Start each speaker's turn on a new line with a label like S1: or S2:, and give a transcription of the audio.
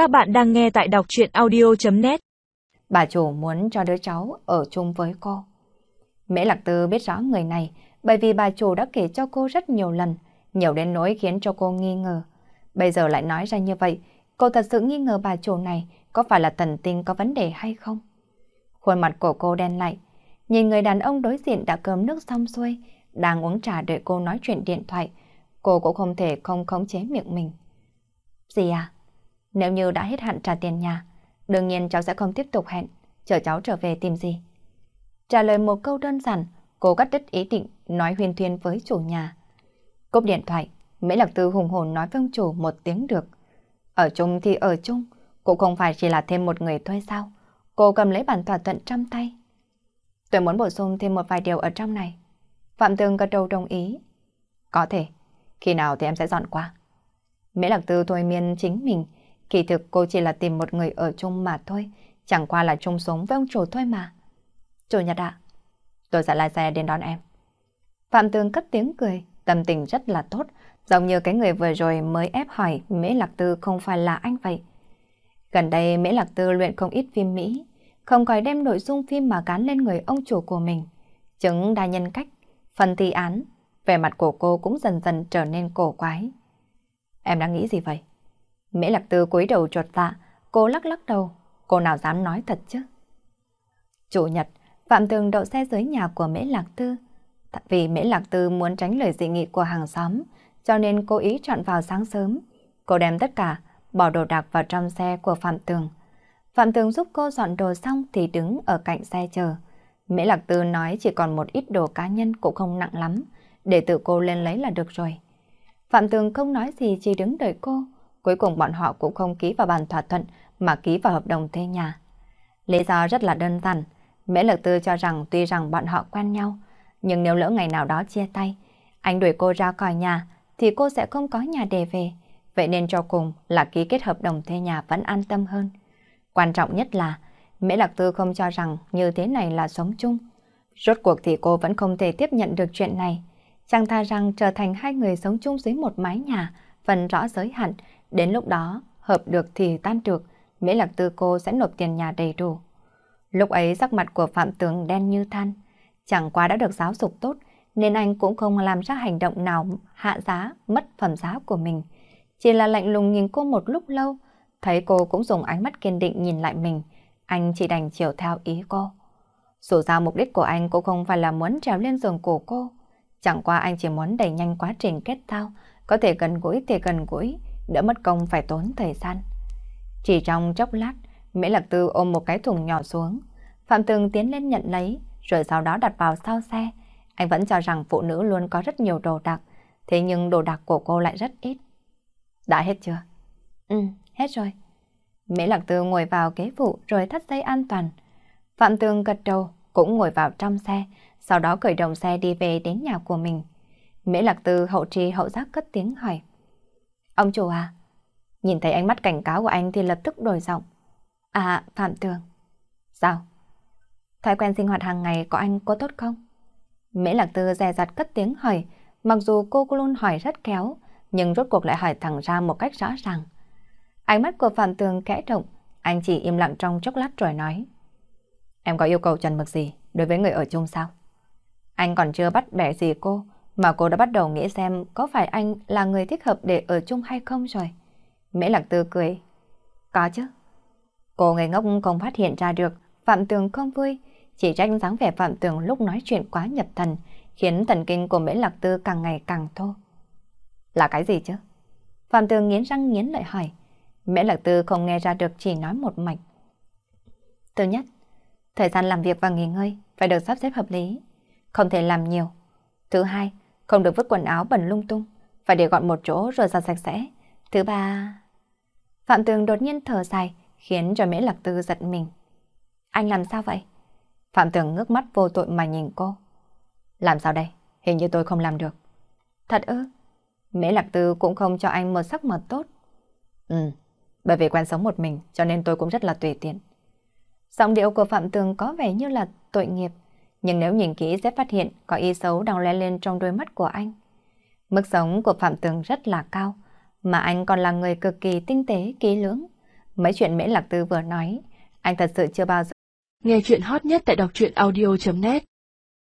S1: Các bạn đang nghe tại đọc chuyện audio.net
S2: Bà chủ muốn cho đứa cháu ở chung với cô. Mễ Lạc Tư biết rõ người này bởi vì bà chủ đã kể cho cô rất nhiều lần, nhiều đến nỗi khiến cho cô nghi ngờ. Bây giờ lại nói ra như vậy, cô thật sự nghi ngờ bà chủ này có phải là thần tinh có vấn đề hay không? Khuôn mặt của cô đen lại, nhìn người đàn ông đối diện đã cơm nước xong xuôi, đang uống trà đợi cô nói chuyện điện thoại, cô cũng không thể không khống chế miệng mình. Gì à? Nếu như đã hết hạn trả tiền nhà, đương nhiên cháu sẽ không tiếp tục hẹn, chờ cháu trở về tìm gì. Trả lời một câu đơn giản, cô cắt đứt ý định nói huyên thuyên với chủ nhà. Cúp điện thoại, Mễ Lạc Tư hùng hồn nói với ông chủ một tiếng được. Ở chung thì ở chung, cũng không phải chỉ là thêm một người thôi sao. Cô cầm lấy bản thỏa thuận trong tay. Tôi muốn bổ sung thêm một vài điều ở trong này. Phạm Tường gật đầu đồng ý. Có thể, khi nào thì em sẽ dọn qua. Mễ Lạc Tư thôi miên chính mình, kỳ thực cô chỉ là tìm một người ở chung mà thôi, chẳng qua là chung sống với ông chủ thôi mà. Chủ nhật ạ, tôi sẽ lái xe đến đón em. Phạm Tường cất tiếng cười, tâm tình rất là tốt, giống như cái người vừa rồi mới ép hỏi Mễ Lạc Tư không phải là anh vậy. Gần đây Mễ Lạc Tư luyện không ít phim Mỹ, không khỏi đem nội dung phim mà gắn lên người ông chủ của mình. Chứng đa nhân cách, phần thi án, vẻ mặt của cô cũng dần dần trở nên cổ quái. Em đang nghĩ gì vậy? Mễ Lạc Tư cúi đầu trột dạ, cô lắc lắc đầu, cô nào dám nói thật chứ? Chủ nhật, Phạm Tường đậu xe dưới nhà của Mễ Lạc Tư. Vì Mễ Lạc Tư muốn tránh lời dị nghị của hàng xóm, cho nên cô ý chọn vào sáng sớm. Cô đem tất cả, bỏ đồ đạc vào trong xe của Phạm Tường. Phạm Tường giúp cô dọn đồ xong thì đứng ở cạnh xe chờ. Mễ Lạc Tư nói chỉ còn một ít đồ cá nhân cũng không nặng lắm, để tự cô lên lấy là được rồi. Phạm Tường không nói gì chỉ đứng đợi cô. Cuối cùng bọn họ cũng không ký vào bản thỏa thuận mà ký vào hợp đồng thuê nhà. Lý do rất là đơn giản. Mễ Lực Tư cho rằng tuy rằng bọn họ quen nhau, nhưng nếu lỡ ngày nào đó chia tay, anh đuổi cô ra khỏi nhà thì cô sẽ không có nhà để về. Vậy nên cho cùng là ký kết hợp đồng thuê nhà vẫn an tâm hơn. Quan trọng nhất là Mễ Lạc Tư không cho rằng như thế này là sống chung. Rốt cuộc thì cô vẫn không thể tiếp nhận được chuyện này. Chẳng tha rằng trở thành hai người sống chung dưới một mái nhà, phần rõ giới hạn, đến lúc đó hợp được thì tan trược, Mỹ Lạc Tư cô sẽ nộp tiền nhà đầy đủ. Lúc ấy sắc mặt của Phạm Tường đen như than, chẳng qua đã được giáo dục tốt, nên anh cũng không làm ra hành động nào hạ giá, mất phẩm giá của mình. Chỉ là lạnh lùng nhìn cô một lúc lâu, thấy cô cũng dùng ánh mắt kiên định nhìn lại mình, anh chỉ đành chiều theo ý cô. Dù sao mục đích của anh cũng không phải là muốn trèo lên giường của cô, Chẳng qua anh chỉ muốn đẩy nhanh quá trình kết giao, có thể gần gũi thì gần gũi, đỡ mất công phải tốn thời gian. Chỉ trong chốc lát, Mễ Lạc Tư ôm một cái thùng nhỏ xuống. Phạm Tường tiến lên nhận lấy, rồi sau đó đặt vào sau xe. Anh vẫn cho rằng phụ nữ luôn có rất nhiều đồ đạc, thế nhưng đồ đạc của cô lại rất ít. Đã hết chưa? Ừ, hết rồi. Mễ Lạc Tư ngồi vào ghế phụ rồi thắt dây an toàn. Phạm Tường gật đầu, cũng ngồi vào trong xe, sau đó khởi động xe đi về đến nhà của mình. Mễ Lạc Tư hậu tri hậu giác cất tiếng hỏi. Ông chủ à? Nhìn thấy ánh mắt cảnh cáo của anh thì lập tức đổi giọng. À, Phạm Tường. Sao? Thói quen sinh hoạt hàng ngày của anh có tốt không? Mễ Lạc Tư dè dặt cất tiếng hỏi, mặc dù cô luôn hỏi rất kéo, nhưng rốt cuộc lại hỏi thẳng ra một cách rõ ràng. Ánh mắt của Phạm Tường kẽ động, anh chỉ im lặng trong chốc lát rồi nói. Em có yêu cầu trần mực gì đối với người ở chung sao? Anh còn chưa bắt bẻ gì cô, mà cô đã bắt đầu nghĩ xem có phải anh là người thích hợp để ở chung hay không rồi. Mễ Lạc Tư cười. Có chứ. Cô ngây ngốc không phát hiện ra được, Phạm Tường không vui, chỉ trách dáng vẻ Phạm Tường lúc nói chuyện quá nhập thần, khiến thần kinh của Mễ Lạc Tư càng ngày càng thô. Là cái gì chứ? Phạm Tường nghiến răng nghiến lợi hỏi. Mễ Lạc Tư không nghe ra được chỉ nói một mạch. Thứ nhất, thời gian làm việc và nghỉ ngơi phải được sắp xếp hợp lý không thể làm nhiều. Thứ hai, không được vứt quần áo bẩn lung tung, phải để gọn một chỗ rồi ra sạch sẽ. Thứ ba... Phạm Tường đột nhiên thở dài, khiến cho Mễ Lạc Tư giật mình. Anh làm sao vậy? Phạm Tường ngước mắt vô tội mà nhìn cô. Làm sao đây? Hình như tôi không làm được. Thật ư? Mễ Lạc Tư cũng không cho anh một sắc mật tốt. Ừ, bởi vì quen sống một mình cho nên tôi cũng rất là tùy tiện. Giọng điệu của Phạm Tường có vẻ như là tội nghiệp, nhưng nếu nhìn kỹ sẽ phát hiện có ý xấu đang lóe lên trong đôi mắt của anh. Mức sống của Phạm Tường rất là cao, mà anh còn là người cực kỳ tinh tế, kỹ lưỡng. Mấy chuyện Mễ Lạc Tư vừa nói, anh thật sự chưa bao giờ.
S3: Nghe chuyện hot nhất tại đọc truyện audio.net